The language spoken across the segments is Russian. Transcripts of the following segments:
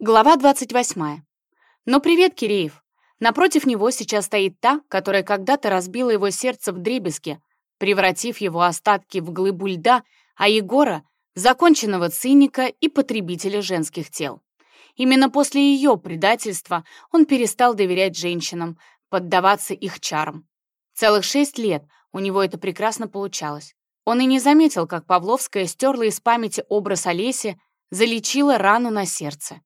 Глава 28. Но привет, Киреев. Напротив него сейчас стоит та, которая когда-то разбила его сердце в дребезги, превратив его остатки в глыбу льда, а Егора — законченного циника и потребителя женских тел. Именно после ее предательства он перестал доверять женщинам, поддаваться их чарам. Целых шесть лет у него это прекрасно получалось. Он и не заметил, как Павловская стерла из памяти образ Олеси, залечила рану на сердце.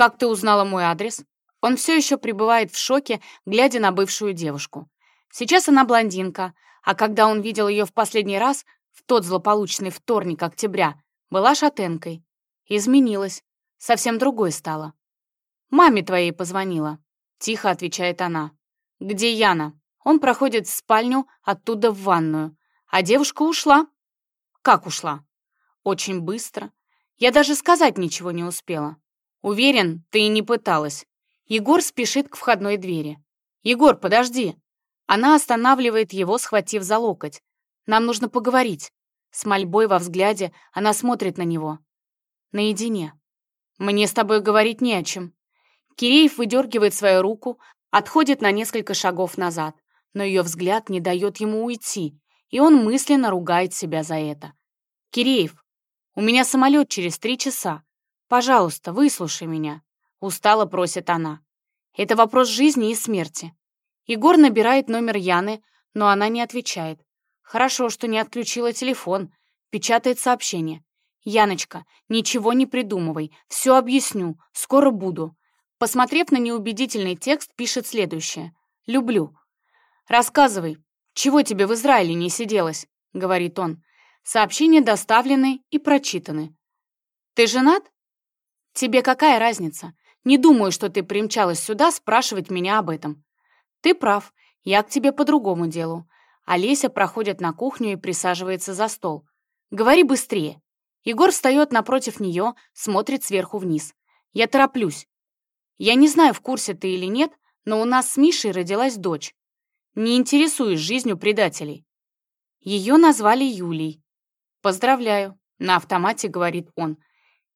«Как ты узнала мой адрес?» Он все еще пребывает в шоке, глядя на бывшую девушку. Сейчас она блондинка, а когда он видел ее в последний раз, в тот злополучный вторник октября, была шатенкой. Изменилась, совсем другой стала. «Маме твоей позвонила», — тихо отвечает она. «Где Яна?» Он проходит в спальню, оттуда в ванную. А девушка ушла. Как ушла? Очень быстро. Я даже сказать ничего не успела. Уверен, ты и не пыталась. Егор спешит к входной двери. «Егор, подожди!» Она останавливает его, схватив за локоть. «Нам нужно поговорить». С мольбой во взгляде она смотрит на него. Наедине. «Мне с тобой говорить не о чем». Киреев выдергивает свою руку, отходит на несколько шагов назад, но ее взгляд не дает ему уйти, и он мысленно ругает себя за это. «Киреев, у меня самолет через три часа. «Пожалуйста, выслушай меня», — устало просит она. «Это вопрос жизни и смерти». Егор набирает номер Яны, но она не отвечает. Хорошо, что не отключила телефон. Печатает сообщение. «Яночка, ничего не придумывай. Все объясню. Скоро буду». Посмотрев на неубедительный текст, пишет следующее. «Люблю». «Рассказывай, чего тебе в Израиле не сиделось?» — говорит он. Сообщения доставлены и прочитаны. «Ты женат?» «Тебе какая разница? Не думаю, что ты примчалась сюда спрашивать меня об этом». «Ты прав, я к тебе по другому делу». Олеся проходит на кухню и присаживается за стол. «Говори быстрее». Егор встает напротив нее, смотрит сверху вниз. «Я тороплюсь. Я не знаю, в курсе ты или нет, но у нас с Мишей родилась дочь. Не интересуюсь жизнью предателей». Ее назвали Юлей. «Поздравляю», — на автомате говорит он.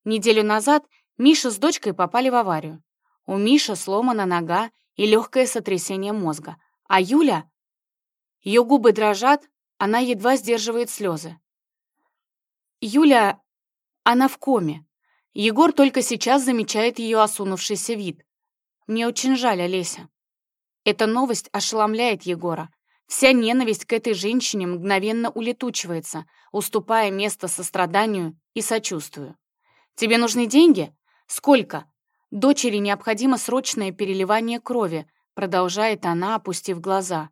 Неделю назад Миша с дочкой попали в аварию. У Миши сломана нога и легкое сотрясение мозга. А Юля... Ее губы дрожат, она едва сдерживает слезы. Юля... Она в коме. Егор только сейчас замечает ее осунувшийся вид. Мне очень жаль, Олеся. Эта новость ошеломляет Егора. Вся ненависть к этой женщине мгновенно улетучивается, уступая место состраданию и сочувствию. «Тебе нужны деньги?» «Сколько?» «Дочери необходимо срочное переливание крови», продолжает она, опустив глаза.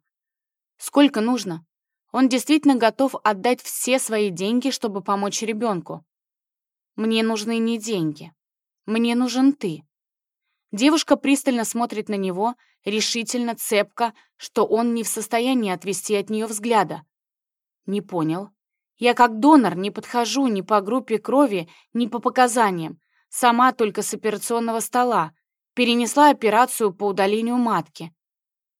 «Сколько нужно?» Он действительно готов отдать все свои деньги, чтобы помочь ребенку. «Мне нужны не деньги. Мне нужен ты». Девушка пристально смотрит на него, решительно, цепко, что он не в состоянии отвести от нее взгляда. «Не понял. Я как донор не подхожу ни по группе крови, ни по показаниям. Сама только с операционного стола. Перенесла операцию по удалению матки.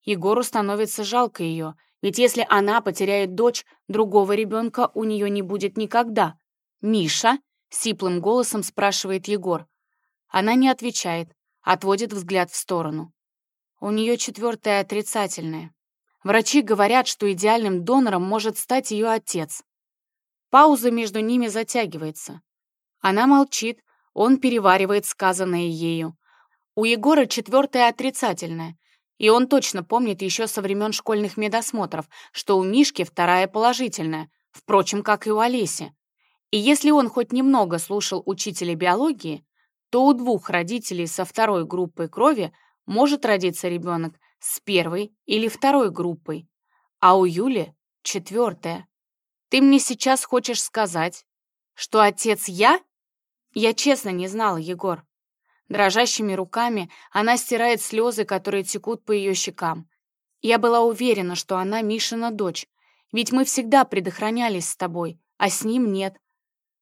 Егору становится жалко ее, ведь если она потеряет дочь, другого ребенка у нее не будет никогда. «Миша?» — сиплым голосом спрашивает Егор. Она не отвечает, отводит взгляд в сторону. У нее четвертое отрицательное. Врачи говорят, что идеальным донором может стать ее отец. Пауза между ними затягивается. Она молчит, он переваривает сказанное ею. У Егора четвертое отрицательное, и он точно помнит еще со времен школьных медосмотров, что у Мишки вторая положительная, впрочем, как и у Олеси. И если он хоть немного слушал учителя биологии, то у двух родителей со второй группой крови может родиться ребенок с первой или второй группой, а у Юли — четвертая. Ты мне сейчас хочешь сказать, что отец я? Я честно не знала, Егор. Дрожащими руками она стирает слезы, которые текут по ее щекам. Я была уверена, что она Мишина дочь, ведь мы всегда предохранялись с тобой, а с ним нет.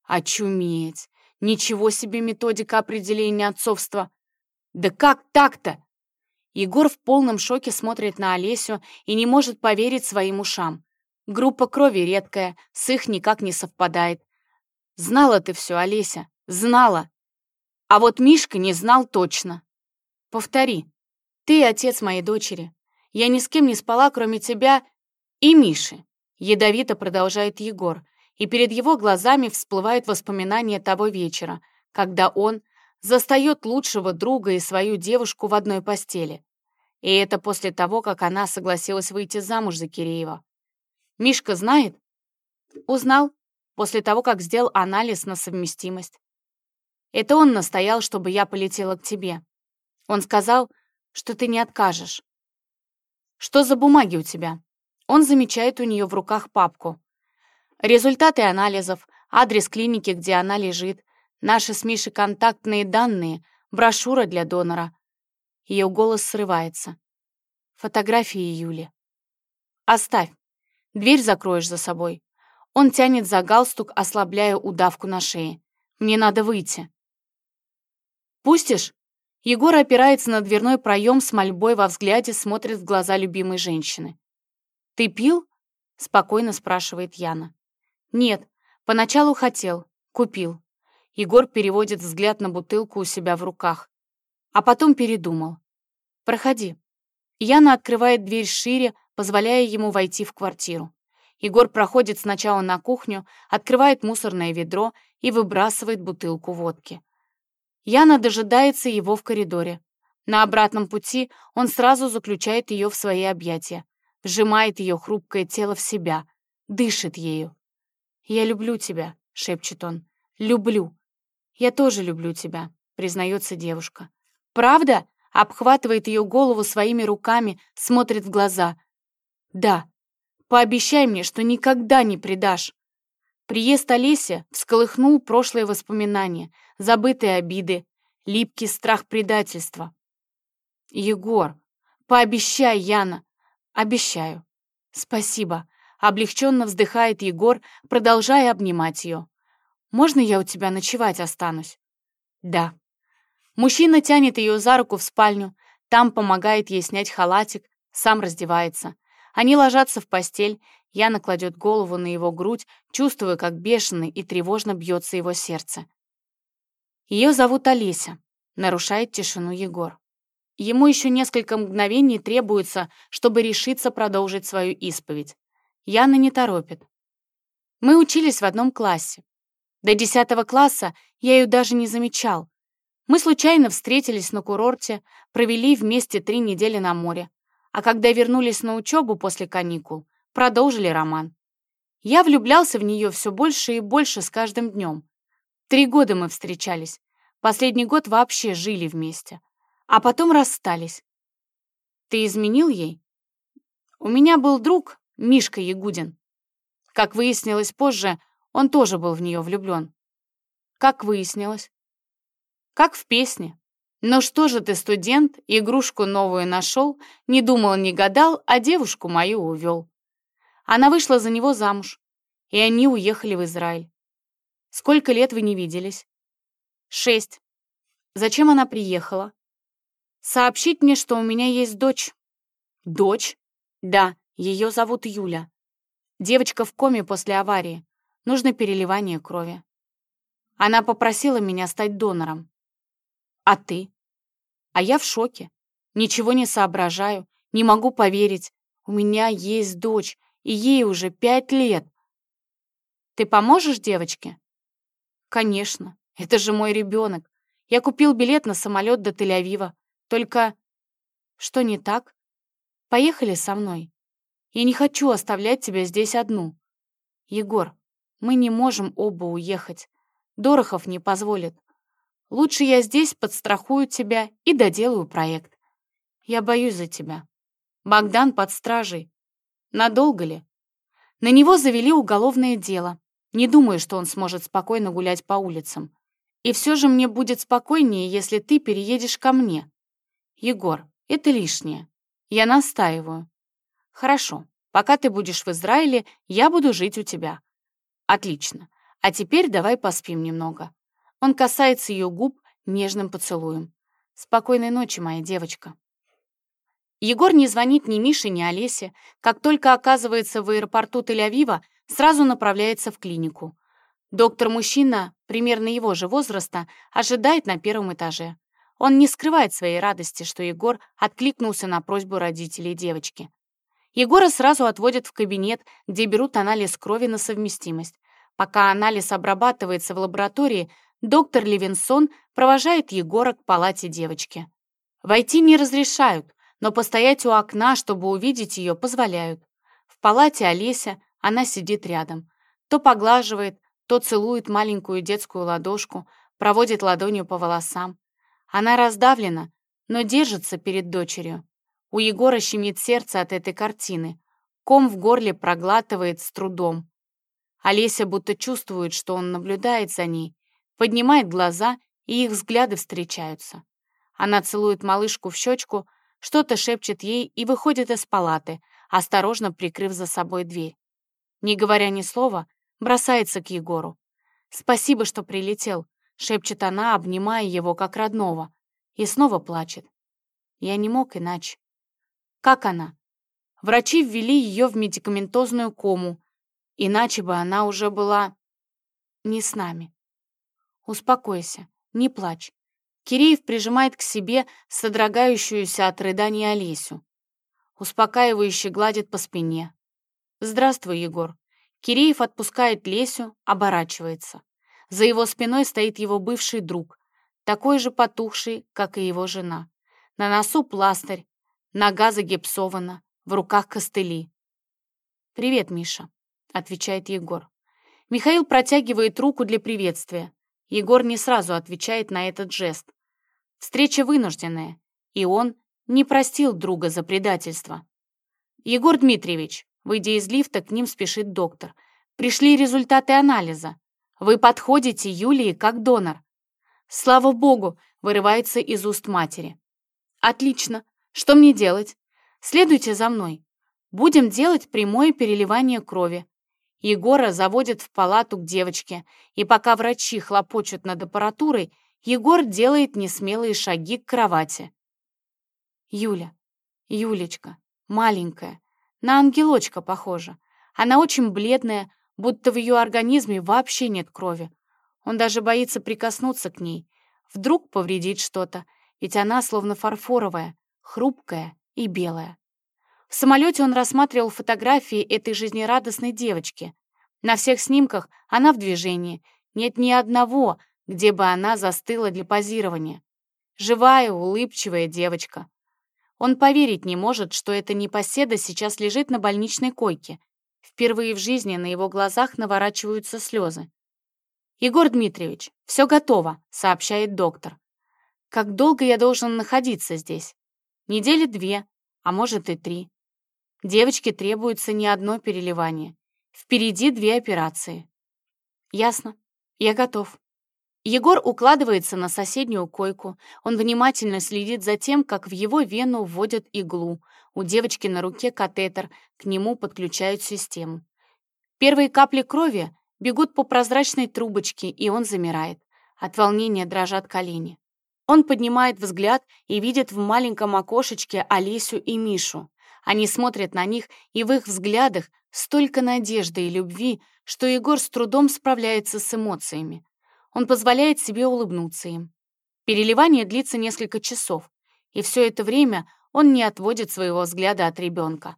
Очуметь! Ничего себе методика определения отцовства! Да как так-то? Егор в полном шоке смотрит на Олесю и не может поверить своим ушам. Группа крови редкая, с их никак не совпадает. Знала ты все, Олеся, знала. А вот Мишка не знал точно. Повтори. Ты отец моей дочери. Я ни с кем не спала, кроме тебя и Миши. Ядовито продолжает Егор, и перед его глазами всплывают воспоминания того вечера, когда он застает лучшего друга и свою девушку в одной постели. И это после того, как она согласилась выйти замуж за Киреева. Мишка знает? Узнал после того, как сделал анализ на совместимость. Это он настоял, чтобы я полетела к тебе. Он сказал, что ты не откажешь. Что за бумаги у тебя? Он замечает у нее в руках папку. Результаты анализов, адрес клиники, где она лежит, наши с Мишей контактные данные, брошюра для донора. Ее голос срывается. Фотографии Юли. Оставь. Дверь закроешь за собой. Он тянет за галстук, ослабляя удавку на шее. Мне надо выйти. «Пустишь?» Егор опирается на дверной проем с мольбой во взгляде, смотрит в глаза любимой женщины. «Ты пил?» — спокойно спрашивает Яна. «Нет, поначалу хотел, купил». Егор переводит взгляд на бутылку у себя в руках, а потом передумал. «Проходи». Яна открывает дверь шире, позволяя ему войти в квартиру. Егор проходит сначала на кухню, открывает мусорное ведро и выбрасывает бутылку водки. Яна дожидается его в коридоре. На обратном пути он сразу заключает ее в свои объятия, сжимает ее хрупкое тело в себя, дышит ею. «Я люблю тебя», — шепчет он. «Люблю». «Я тоже люблю тебя», — признается девушка. «Правда?» — обхватывает ее голову своими руками, смотрит в глаза. «Да. Пообещай мне, что никогда не предашь». Приезд Олеся всколыхнул прошлые воспоминания, забытые обиды, липкий страх предательства. «Егор, пообещай, Яна!» «Обещаю». «Спасибо», — облегченно вздыхает Егор, продолжая обнимать ее. «Можно я у тебя ночевать останусь?» «Да». Мужчина тянет ее за руку в спальню, там помогает ей снять халатик, сам раздевается. Они ложатся в постель, Яна кладет голову на его грудь, чувствуя, как бешено и тревожно бьется его сердце. Ее зовут Олеся, нарушает тишину Егор. Ему еще несколько мгновений требуется, чтобы решиться продолжить свою исповедь. Яна не торопит. Мы учились в одном классе. До десятого класса я ее даже не замечал. Мы случайно встретились на курорте, провели вместе три недели на море. А когда вернулись на учебу после каникул, продолжили роман. Я влюблялся в нее все больше и больше с каждым днем. Три года мы встречались. Последний год вообще жили вместе. А потом расстались. Ты изменил ей? У меня был друг, Мишка Ягудин. Как выяснилось позже, он тоже был в нее влюблен. Как выяснилось? Как в песне. «Ну что же ты, студент, игрушку новую нашел, не думал, не гадал, а девушку мою увел». Она вышла за него замуж, и они уехали в Израиль. Сколько лет вы не виделись? Шесть. Зачем она приехала? Сообщить мне, что у меня есть дочь. Дочь? Да, ее зовут Юля. Девочка в коме после аварии. Нужно переливание крови. Она попросила меня стать донором. А ты? А я в шоке. Ничего не соображаю, не могу поверить. У меня есть дочь, и ей уже пять лет. Ты поможешь девочке? Конечно, это же мой ребенок. Я купил билет на самолет до Тель-Авива. Только что не так? Поехали со мной. Я не хочу оставлять тебя здесь одну. Егор, мы не можем оба уехать. Дорохов не позволит. Лучше я здесь подстрахую тебя и доделаю проект. Я боюсь за тебя. Богдан под стражей. Надолго ли? На него завели уголовное дело. Не думаю, что он сможет спокойно гулять по улицам. И все же мне будет спокойнее, если ты переедешь ко мне. Егор, это лишнее. Я настаиваю. Хорошо. Пока ты будешь в Израиле, я буду жить у тебя. Отлично. А теперь давай поспим немного. Он касается ее губ нежным поцелуем. «Спокойной ночи, моя девочка». Егор не звонит ни Мише, ни Олесе. Как только оказывается в аэропорту Тель-Авива, сразу направляется в клинику. Доктор-мужчина, примерно его же возраста, ожидает на первом этаже. Он не скрывает своей радости, что Егор откликнулся на просьбу родителей девочки. Егора сразу отводят в кабинет, где берут анализ крови на совместимость. Пока анализ обрабатывается в лаборатории, доктор Левинсон провожает Егора к палате девочки. Войти не разрешают, но постоять у окна, чтобы увидеть ее, позволяют. В палате Олеся, она сидит рядом. То поглаживает, то целует маленькую детскую ладошку, проводит ладонью по волосам. Она раздавлена, но держится перед дочерью. У Егора щемит сердце от этой картины. Ком в горле проглатывает с трудом. Олеся будто чувствует, что он наблюдает за ней, поднимает глаза, и их взгляды встречаются. Она целует малышку в щечку, что-то шепчет ей и выходит из палаты, осторожно прикрыв за собой дверь. Не говоря ни слова, бросается к Егору. «Спасибо, что прилетел», — шепчет она, обнимая его как родного, и снова плачет. «Я не мог иначе». Как она? Врачи ввели ее в медикаментозную кому, иначе бы она уже была не с нами. Успокойся, не плачь. Киреев прижимает к себе содрогающуюся от рыдания Олесю. Успокаивающе гладит по спине. «Здравствуй, Егор». Киреев отпускает Лесю, оборачивается. За его спиной стоит его бывший друг, такой же потухший, как и его жена. На носу пластырь, Нога загипсована, в руках костыли. «Привет, Миша», — отвечает Егор. Михаил протягивает руку для приветствия. Егор не сразу отвечает на этот жест. Встреча вынужденная, и он не простил друга за предательство. «Егор Дмитриевич», выйдя из лифта, к ним спешит доктор. «Пришли результаты анализа. Вы подходите Юлии как донор». «Слава богу!» — вырывается из уст матери. «Отлично. Что мне делать? Следуйте за мной. Будем делать прямое переливание крови. Егора заводят в палату к девочке, и пока врачи хлопочут над аппаратурой, Егор делает несмелые шаги к кровати. Юля, Юлечка, маленькая, на ангелочка похожа. Она очень бледная, будто в ее организме вообще нет крови. Он даже боится прикоснуться к ней. Вдруг повредить что-то, ведь она словно фарфоровая, хрупкая и белая. В самолете он рассматривал фотографии этой жизнерадостной девочки. На всех снимках она в движении, нет ни одного, где бы она застыла для позирования. Живая, улыбчивая девочка. Он поверить не может, что эта непоседа сейчас лежит на больничной койке. Впервые в жизни на его глазах наворачиваются слезы. «Егор Дмитриевич, все готово», — сообщает доктор. «Как долго я должен находиться здесь?» Недели две, а может и три. Девочке требуется не одно переливание. Впереди две операции. Ясно. Я готов. Егор укладывается на соседнюю койку. Он внимательно следит за тем, как в его вену вводят иглу. У девочки на руке катетер, к нему подключают систему. Первые капли крови бегут по прозрачной трубочке, и он замирает. От волнения дрожат колени. Он поднимает взгляд и видит в маленьком окошечке Олесю и Мишу. Они смотрят на них, и в их взглядах столько надежды и любви, что Егор с трудом справляется с эмоциями. Он позволяет себе улыбнуться им. Переливание длится несколько часов, и все это время он не отводит своего взгляда от ребенка.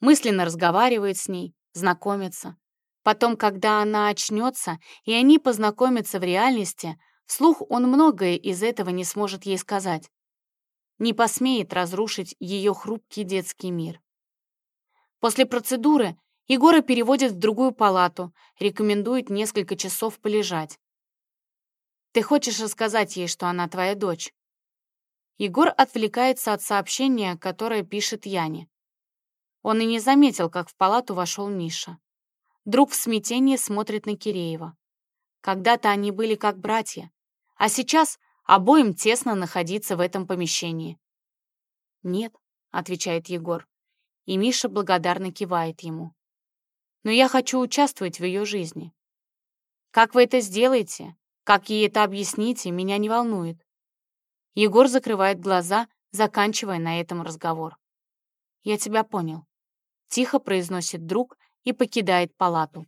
Мысленно разговаривает с ней, знакомится. Потом, когда она очнется, и они познакомятся в реальности, Вслух он многое из этого не сможет ей сказать. Не посмеет разрушить ее хрупкий детский мир. После процедуры Егора переводят в другую палату, рекомендует несколько часов полежать. «Ты хочешь рассказать ей, что она твоя дочь?» Егор отвлекается от сообщения, которое пишет Яне. Он и не заметил, как в палату вошел Миша. Друг в смятении смотрит на Киреева. Когда-то они были как братья. А сейчас обоим тесно находиться в этом помещении. «Нет», — отвечает Егор, и Миша благодарно кивает ему. «Но я хочу участвовать в ее жизни. Как вы это сделаете, как ей это объясните, меня не волнует». Егор закрывает глаза, заканчивая на этом разговор. «Я тебя понял», — тихо произносит друг и покидает палату.